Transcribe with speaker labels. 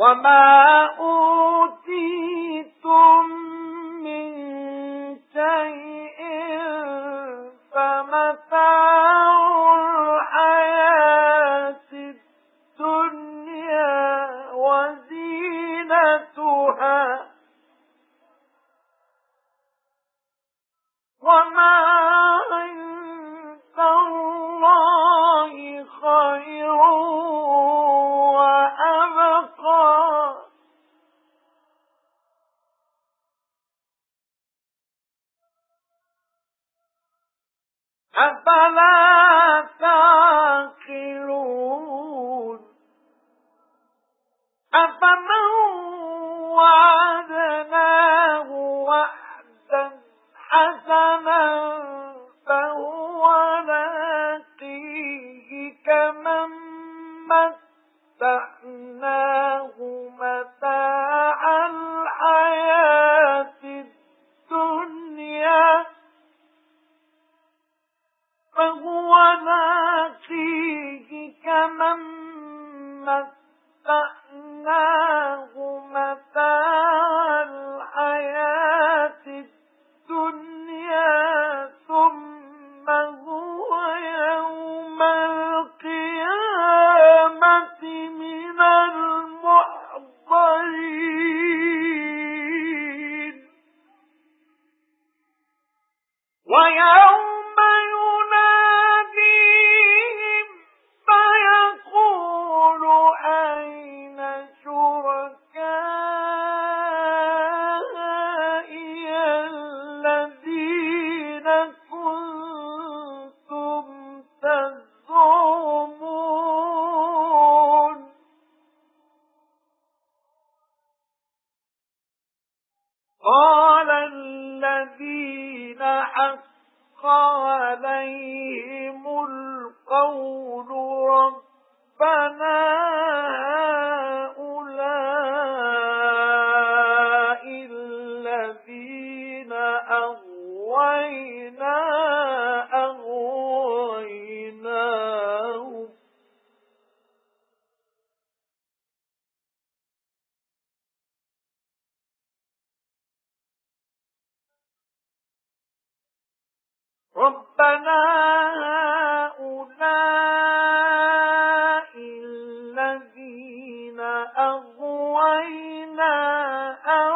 Speaker 1: وَمَا أُوتِيتُم مِّن شَيْءٍ فَمَتَاعُ الْحَيَاةِ الدُّنْيَا وَزِينَتُهَا وَمَا أَفَلَا تَعْقِلُونَ أَفَمَن وَعَدْنَاهُ وَعْدًا حَسَنًا فَهُوَ لَاقِيهِ كَمَن مَّتَّعْنَاهُ مَتَاعَ الْحَيَاةِ الدُّنْيَا ثُمَّ هُوَ يَوْمَ الْقِيَامَةِ مِنَ الْمُحْضَرِينَ وَيَوْمَ قَالَ الَّذِينَ حَقَّ عَلَيْهِمُ الْقَوْلُ رَبَّنَا هَؤُلَاءِ الَّذِينَ أَغْوَيْنَا رَبَّنَا هَؤُلَاءِ الَّذِينَ أَغْوَيْنَا أَغْوَيْنَاهُمْ